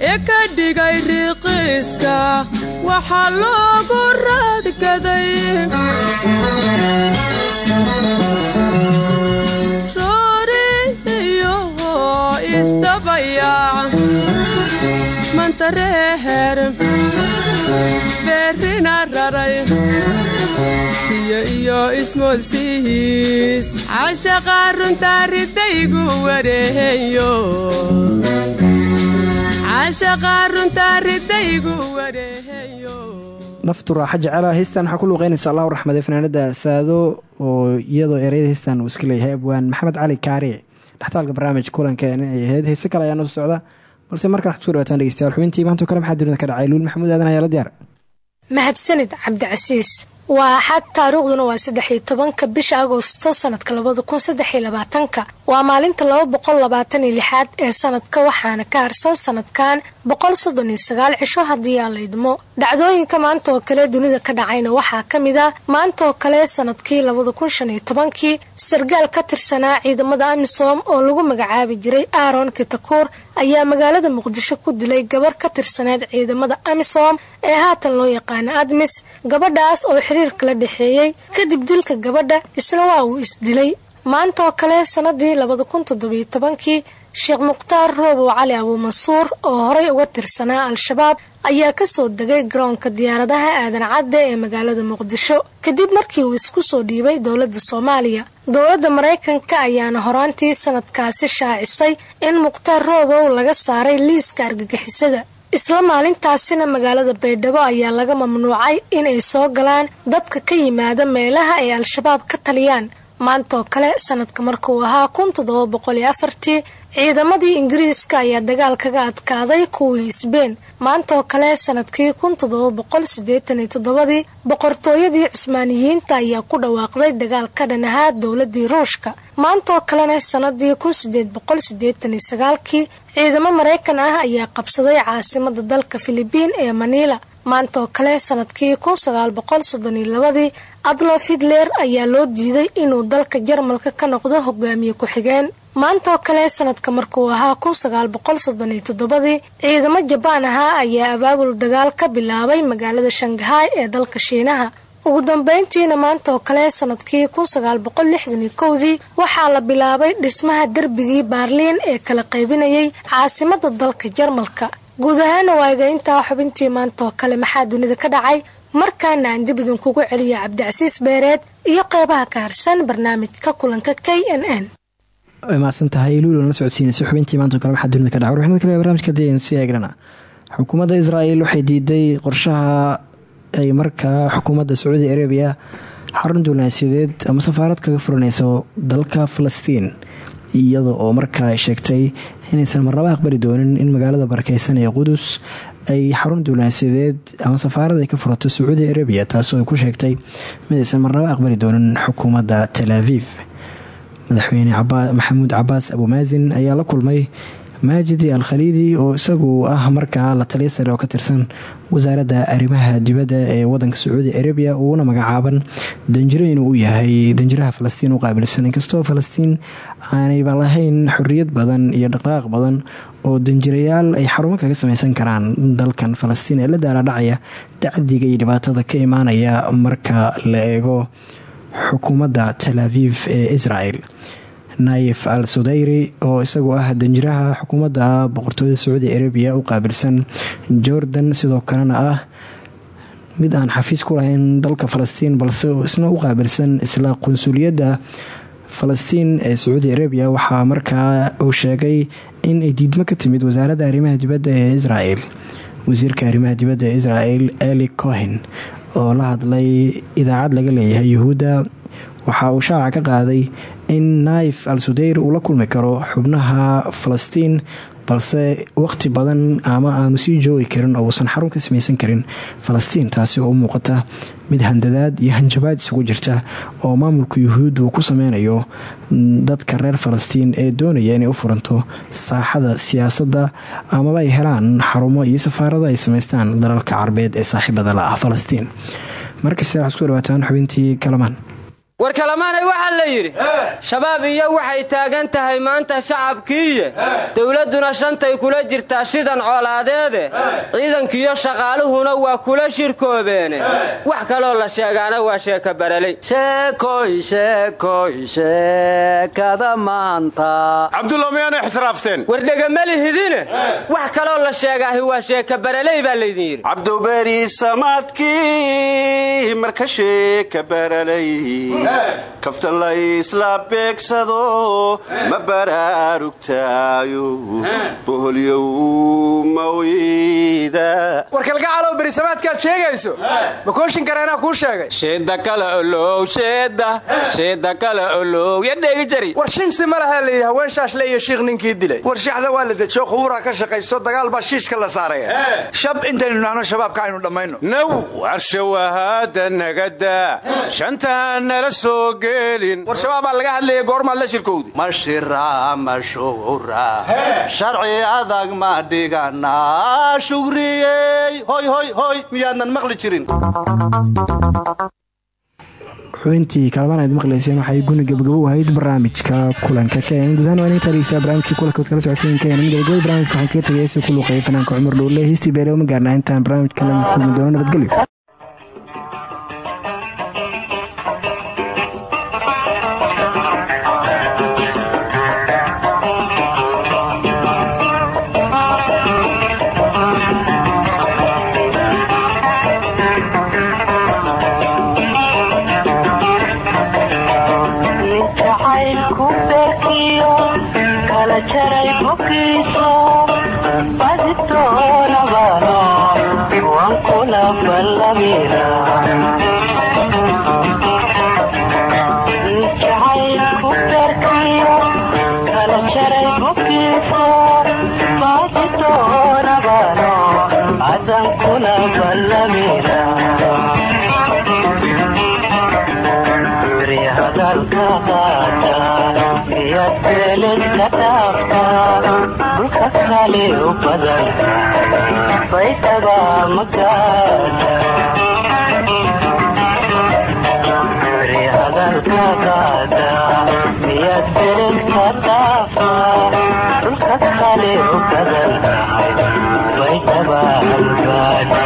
Speaker 11: ee ka dhigay riqiiska waxaa loogu raadgaday. Rooriyo isdabayaac mantareeher beerrina raray. Riyo iyo ismoodsiis caashaqa runtaa ridaygu wareeheyo
Speaker 2: naftu raaxa jecela heystan waxaa ku luuqeynaysa allahu raxmade fanaanada saado oo iyadoo ereyada heystan uu iska leeyahay abwaan maxamed cali kaariye dhextaalka barnaamij kulanka inay ahayd heese kale ayaa noo socda. Balse markaan waxad ku dhawaataan dhegeystayaal xubintii maantao kale maxaa dunida ka dhacay? Luul maxamuud aadan ayaa la diyaar.
Speaker 12: Mahadsanid cabdicasiis waa axad taariikhduna waa saddex iyo tobanka bisha agoosto sanadka labada kun saddex iyo labaatanka. Waa maalinta laba boqol labaatan iyo lixaad ee sanadka waxaana ka harsan sanadkan boqol soddon iyo sagaal cisho haddii aan la idmo. Dhacdooyinka maanta oo kale dunida ka dhacayna waxaa ka mid a maanta oo kale sannadkii labada kun shan iyo tobankii sargaal ka tirsanaa ciidamada amisom oo lagu magacaabi jiray aaron kitakuur ayaa magaalada muqdisho ku dilay gabar ka tirsaneed ciidamada amisom ee haatan loo yaqaana admis gabadhaas oo xiriirka la dhexeeyey kadib dilka gabadha isna waa uu isdilay maanta oo kale sanadii labada kun toddobiyo tobankii sheekh mukhtaar roobow cali abuumansuur oo horey uga tirsanaa al-shabaab ayaa ka soo degay garoonka diyaaradaha aadan cadde ee magaalada muqdisho. Kadib markii uu isku soo dhiibay dowladda soomaaliya dowladda maraykanka ayaana horaantii sanadkaasi shaacisay in mukhtaar roobow laga saaray liiska argagixisada. Isla maalintaasina magaalada baydhabo ayaa laga mamnuucay inay soo galaan dadka ka yimaada meelaha ay al-shabaab ka taliyaan. Maanta oo kale sanadka markuu ahaa kun toddoba boqol iyo afartii ciidamadii ingiriiska ayaa dagaal kaga adkaaday kuwii isbeen maanta oo kale sannadkii kun toddoba boqol siddeetan iyo toddobadii boqortooyadii cusmaaniyiinta ayaa ku dhawaaqday dagaal ka dhan ahaa dowladii ruushka. Maanta oo kalena sanadii kun sideed boqol siddeetan iyo sagaalkii ciidamo maraykan ah ayaa qabsaday caasimada dalka filibiin ee maniila maanta oo kale sannadkii kun sagaal boqol soddon iyo labadii adlof hitler ayaa loo diiday inuu dalka jarmalka ka noqdo hogaamiye ku-xigeen maanta oo kale sanadka markuu ahaa kun sagaal boqol soddon iyo toddobadii ciidamo jabaan ahaa ayaa abaabul dagaal ka bilaabay magaalada shangahay ee dalka shiinaha. Ugu dambeyntiina maanta kale sannadkii kun sagaal waxaa la bilaabay dhismaha derbigii baarliin ee kala qaybinayay caasimada dalka jarmalka. Guud ahaana waaga xubintii maanta kale maxaa dunida ka dhacay? Markaana aan dib idinkugu celiya cabdicasiis beereed iyo qeybaha ka harsan barnaamijka kulanka k n n
Speaker 2: way mahadsan tahay luuloo nala socodsiinaysa xubintii maanta kale maxaa dunida ka dhacay warbixinada kale ee barnamijka dn si eegrana. Xukuumadda israa'iil waxay diiday qorshaha ay markaa xukuumadda sacuudi arabiya xarun duulansiyadeed ama safaarad kaga furanayso dalka falastiin iyada oo markaa ay sheegtay inaysan marnaba aqbali doonin in magaalada barakeysan ee qudus ay xarun duulansiyadeed ama safaarad ay ka furato sacuudi arabiya taasoo ay ku sheegtay mid aysan marnaba aqbali doonin xukuumadda tel aviv madaxweyne maxamuud cabaas abumaasin ayaa la kulmay maajidi al khaliidi oo isagu ah markaa la taliya sare oo ka tirsan wasaaradda arrimaha dibadda ee wadanka sacuudi arabiya uuna magacaaban danjiro inuu u yahay danjiraha falastiin u qaabilsan. Inkastoo falastiin aanayba lahayn xoriyad badan iyo dhaqdhaqaaq badan oo danjirayaal ay xarumo kaga sameysan karaan dalkan falastiin ee la daaladhacaya dacdiga iyo dhibaatada ka imaanaya marka la eego xukuumadda tel aviv ee israel. Naif al sudayri oo isagu ah danjiraha xukuumadda boqortooyada sacuudi arabiya u qaabilsan jordan sidoo kalena ah mid aan xafiis ku lahayn dalka falastiin balse isna u qaabilsan isla qunsuliyadda falastiin ee sacuudi arabiya. Waxaa markaa uu sheegay in ay diidmo ka timid wasaaradda arrimaha dibadda ee israel. Wasiirka arrimaha dibadda ee israel eli cohen oo la hadlay idaacad laga leeyahay yuhuudda waxa uu shaaca ka qaaday in naif al sudeyr uu la kulmi karo xubnaha falastiin balse waqti badan ama aanu sii joogi karin oo uusan xarun ka samaysan karin falastiin taasi oo u muuqata mid handadaad iyo hanjabaad isugu jirta oo maamulka yuhuud uu ku sameynayo dadka reer falastiin ee doonaya inay u furanto saaxada siyaasadda amaba ay helaan xarumo iyo safaarada ay samaystaan dalalka carabeed ee saaxiibada la ah falastiin. Markasta waxaad ku dhawaataan xubintii kalamaan
Speaker 13: war kalamaanay waxaa la yidhi shabaab iyo waxay taagan tahay maanta shacabkiiye. Dowladduna shantay kula jirtaa shidan colaadeede ciidankiiyo shaqaaluhuna waa kula shirkoobeene. Wax kaloo la sheegaana waa sheeka baraley
Speaker 14: sheekoy sheekoy sheekada maanta.
Speaker 15: Cabdulla miyaanay xisraafteen
Speaker 13: war dhegamalihidine wax kaloo la sheegaahi waa sheeka baraley baa laydin yidhi
Speaker 15: cabduberi samaadkii marka sheeka baralay
Speaker 5: kaftan la isla beegsado ma baraarugtaayo. Boholyow mawida.
Speaker 16: Warkalgacalow berisamaadkaad sheegayso? Ma kooshin kareenaa kuu sheegay?
Speaker 13: Sheeda kale olow sheeda. Sheeda kale olow ya dheegi jari.
Speaker 16: War shinsi ma lahaa layidhi haween shaashle iyo shiikh ninkii dilay.
Speaker 17: War shaxda waa la dejiyo quburaa ka shaqaysto dagaal baa shiishka la saaraya. Shab intaynu nahno shabaabka aynu dhammayno.
Speaker 15: Naw warshawahaada nagada. Shantaan nala soo geelin
Speaker 16: war shabaabaa laga hadlaya goormaad la shirkowdi.
Speaker 1: Mashira mashuura sharci adag ma dhigana shugriyey. Hoy hoy hoy miyaadnan maqli jirin.
Speaker 2: Xubintii kalaban aad maqlayseen waxay guni gabagabo ahayd barnaamijka kulanka kn gudahaan waa inta dhegeysta barnaamijkii kulankood kala socoteen kn gabagabada barnamijka waxaan kaga tagay si ku luuqeeya fanaanka cumar dhowle heystii beele uma gaarnaa intaan barnaamijka la kulmi doono nabadgelyo
Speaker 18: dhulka kale u badan baydhaba magaadabri hadalkagaada miyaad beledka dhaafa dhulka kale u badan baydhaba magaada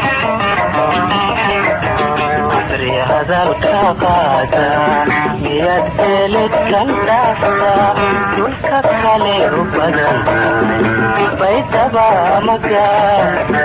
Speaker 18: dhalaaday hadalka qaada miyaad beeledkan dhaafta dhulka kale u badan baydaba magaada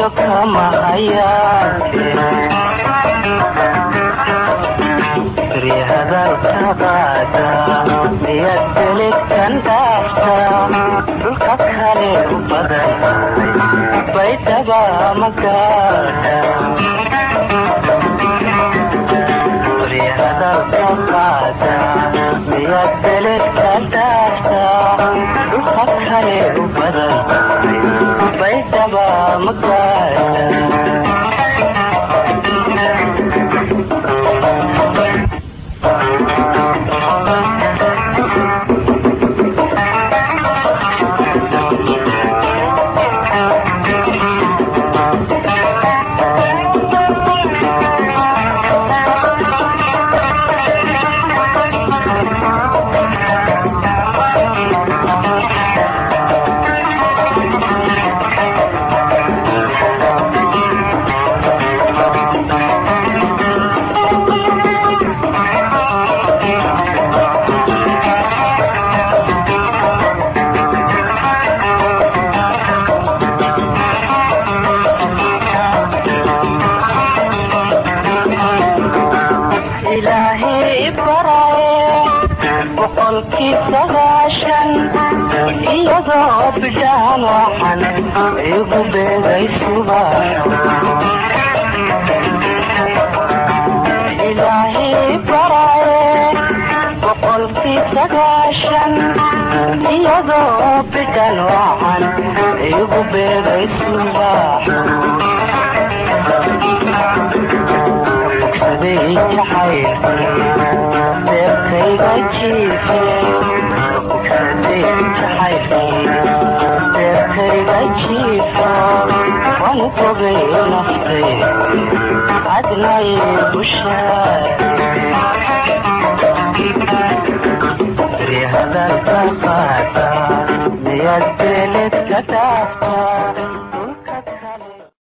Speaker 18: beryo kama hayaate hadalka qaada miyaad beledkan dhaafta dhulka kale u badan baydaba magaada miyaad beledka dhaaftaa dhulka kale u badan baydhaba ma iyadoo bidhaan waxan igu beegay subax beerkayga jiifo waan fogay naftay adnay bushaadalka niyaad beeleed ka dhaaftaa